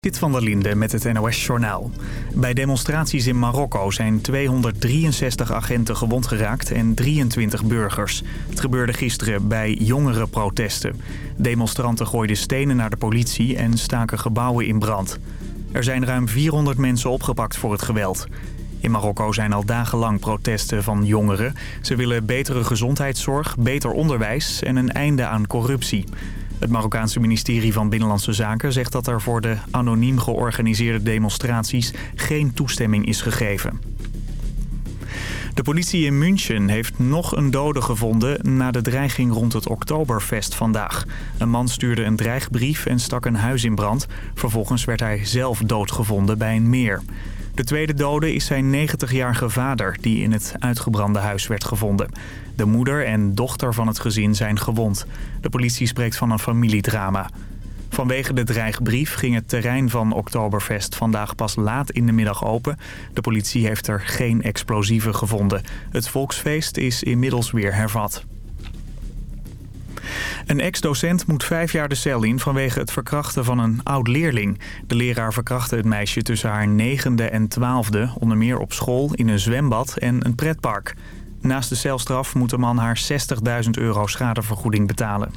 Dit van der Linde met het NOS-journaal. Bij demonstraties in Marokko zijn 263 agenten gewond geraakt en 23 burgers. Het gebeurde gisteren bij jongere protesten. Demonstranten gooiden stenen naar de politie en staken gebouwen in brand. Er zijn ruim 400 mensen opgepakt voor het geweld. In Marokko zijn al dagenlang protesten van jongeren. Ze willen betere gezondheidszorg, beter onderwijs en een einde aan corruptie. Het Marokkaanse ministerie van Binnenlandse Zaken zegt dat er voor de anoniem georganiseerde demonstraties geen toestemming is gegeven. De politie in München heeft nog een dode gevonden na de dreiging rond het Oktoberfest vandaag. Een man stuurde een dreigbrief en stak een huis in brand. Vervolgens werd hij zelf doodgevonden bij een meer. De tweede dode is zijn 90-jarige vader die in het uitgebrande huis werd gevonden. De moeder en dochter van het gezin zijn gewond. De politie spreekt van een familiedrama. Vanwege de dreigbrief ging het terrein van Oktoberfest vandaag pas laat in de middag open. De politie heeft er geen explosieven gevonden. Het volksfeest is inmiddels weer hervat. Een ex-docent moet vijf jaar de cel in vanwege het verkrachten van een oud-leerling. De leraar verkrachtte het meisje tussen haar negende en twaalfde... onder meer op school, in een zwembad en een pretpark. Naast de celstraf moet de man haar 60.000 euro schadevergoeding betalen.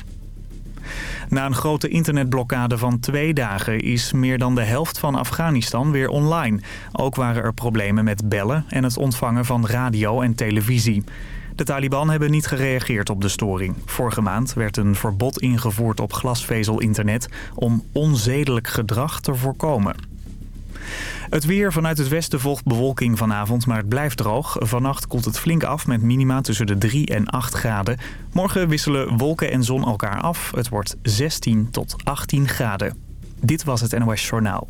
Na een grote internetblokkade van twee dagen is meer dan de helft van Afghanistan weer online. Ook waren er problemen met bellen en het ontvangen van radio en televisie. De Taliban hebben niet gereageerd op de storing. Vorige maand werd een verbod ingevoerd op glasvezel-internet om onzedelijk gedrag te voorkomen. Het weer vanuit het westen volgt bewolking vanavond, maar het blijft droog. Vannacht koelt het flink af met minima tussen de 3 en 8 graden. Morgen wisselen wolken en zon elkaar af. Het wordt 16 tot 18 graden. Dit was het NOS Journaal.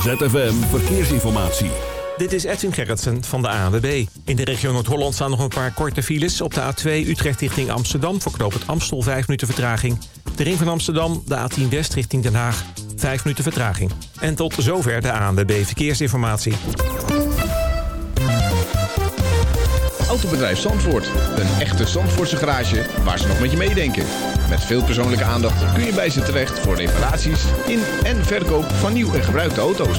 ZFM Verkeersinformatie. Dit is Edwin Gerritsen van de ANWB. In de regio Noord-Holland staan nog een paar korte files. Op de A2 Utrecht richting Amsterdam voor knoop Amstel 5 minuten vertraging. De ring van Amsterdam, de A10 West richting Den Haag, 5 minuten vertraging. En tot zover de ANWB Verkeersinformatie. Autobedrijf Zandvoort. Een echte Zandvoortse garage waar ze nog met je meedenken. Met veel persoonlijke aandacht kun je bij ze terecht voor reparaties in en verkoop van nieuw en gebruikte auto's.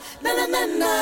na na na na,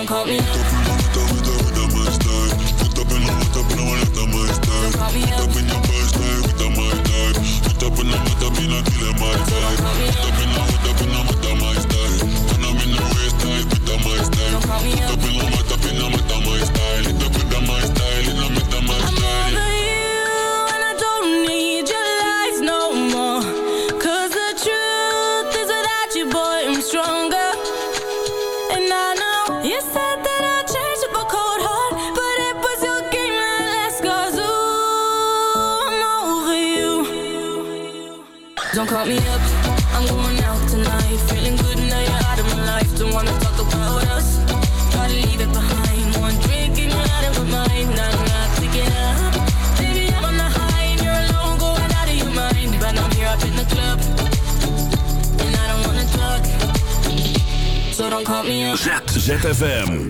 don't call me. ZFM.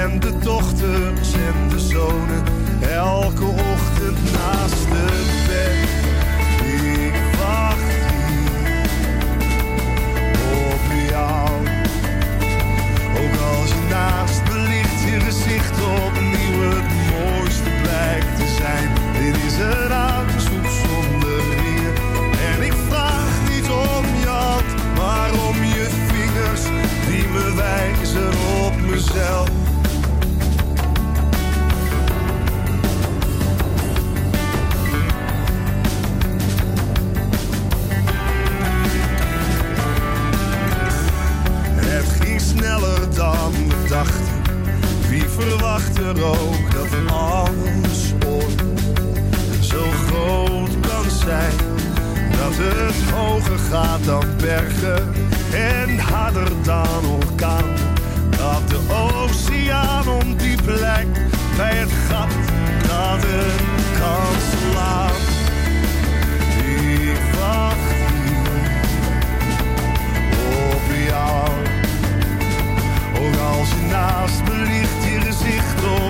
en de dochters en de zonen. Elke ochtend naast het bed. Ik wacht hier op jou. Ook als je naast me ligt, je gezicht opnieuw het mooiste blijkt te zijn. Dit is een aanzoek zonder weer. En ik vraag niet om je hand, maar om je vingers die me wijzen op mezelf. Ook dat alles ooit zo groot kan zijn? Dat het hoger gaat dan bergen en harder dan orkaan. Dat de oceaan om die plek bij het gat dat het kan slaan. Ik wacht hier op jou. Ook als je naast me ligt, gezicht opnieuw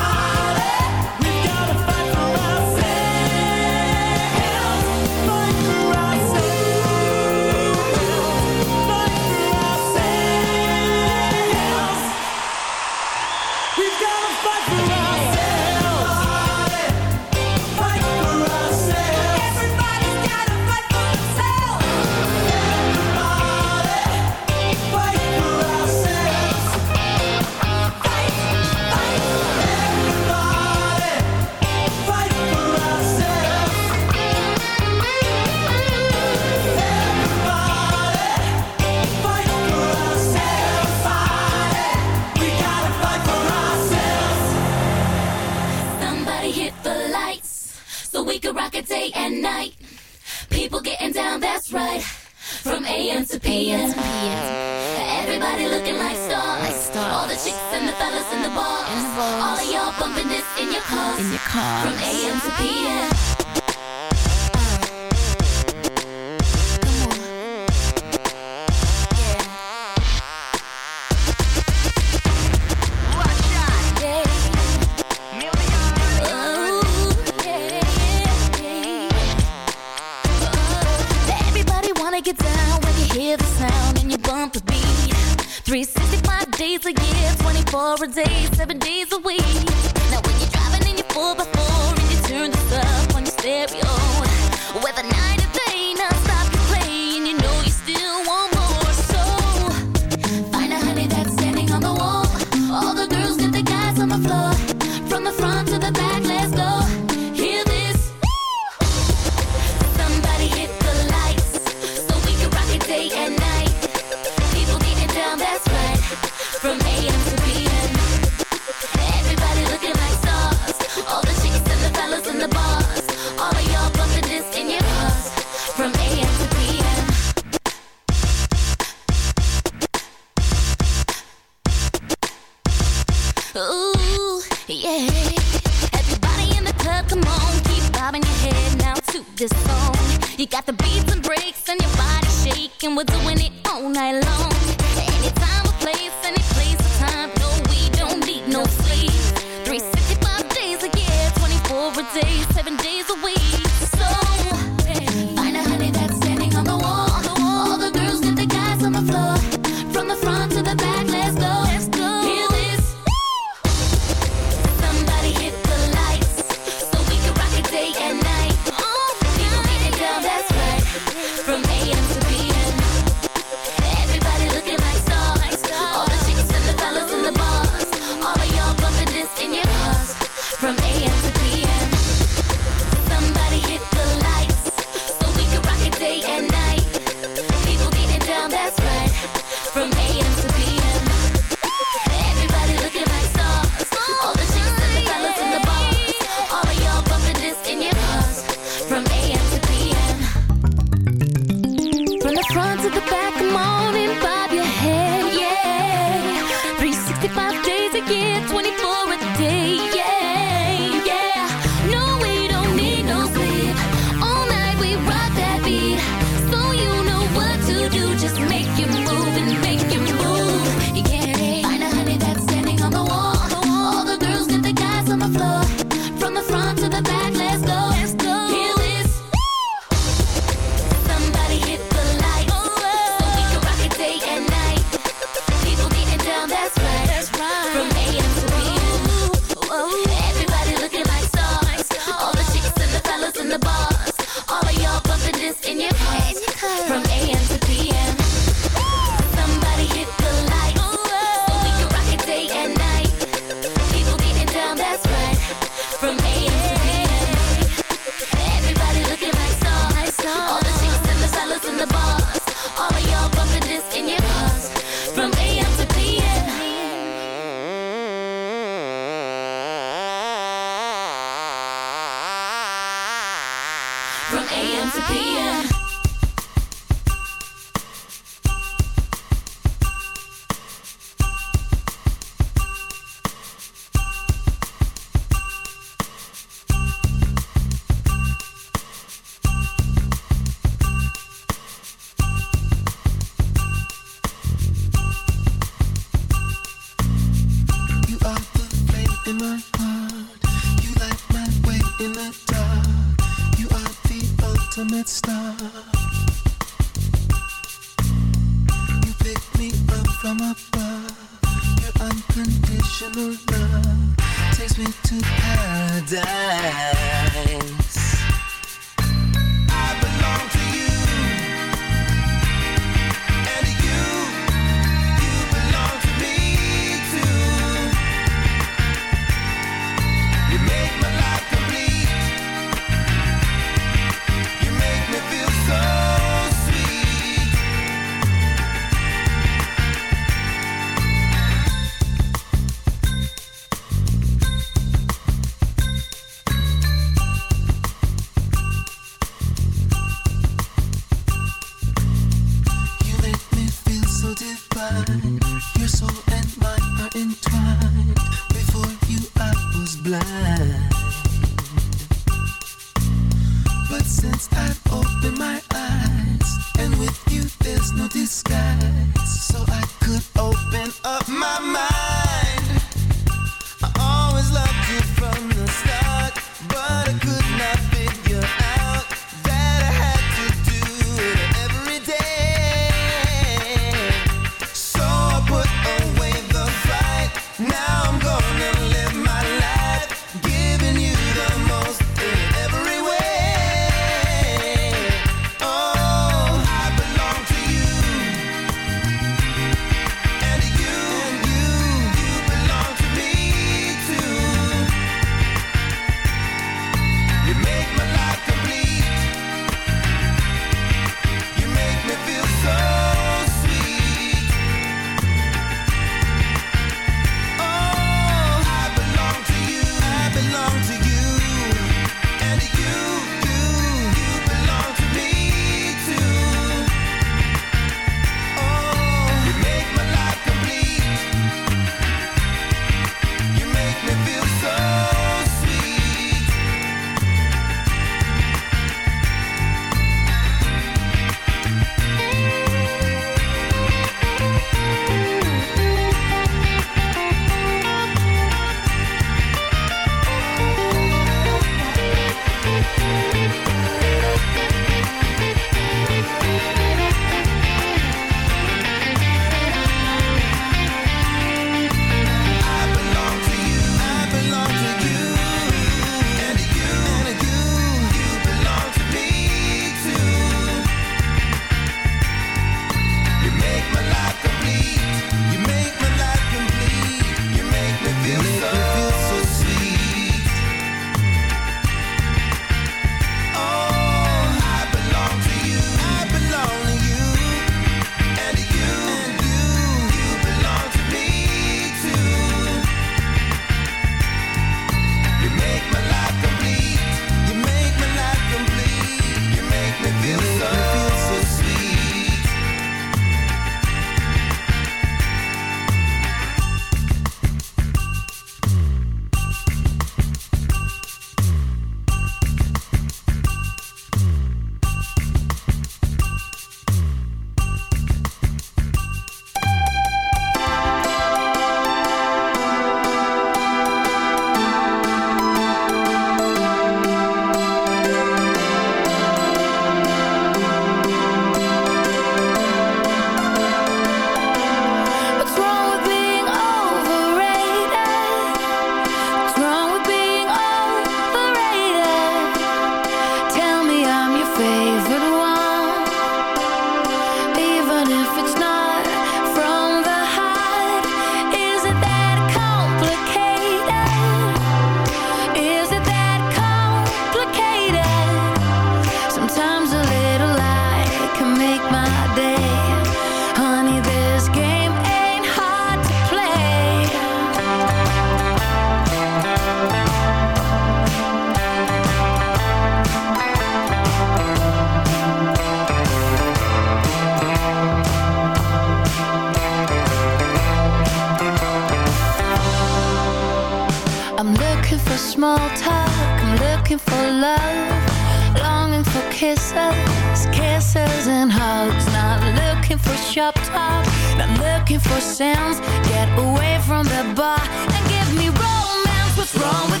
looking for sounds. Get away from the bar and give me romance. What's wrong with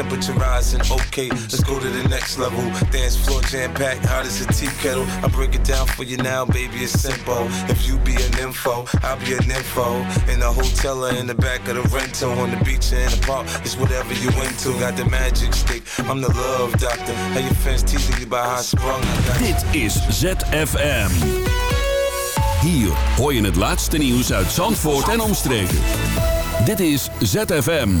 Temperature rising, okay, let's go to the next level. Dance floor jam packed, hot as a tea kettle. I break it down for you now, baby, it's simple. If you be an info, I'll be an info. In the hotel or in the back of the rental, on the beach or in the park, it's whatever you into. Got the magic stick, I'm the love doctor. How your fans teasing you about how I sprung, I got Dit is ZFM. Hier hoor je het laatste nieuws uit Zandvoort en omstreken. Dit is ZFM.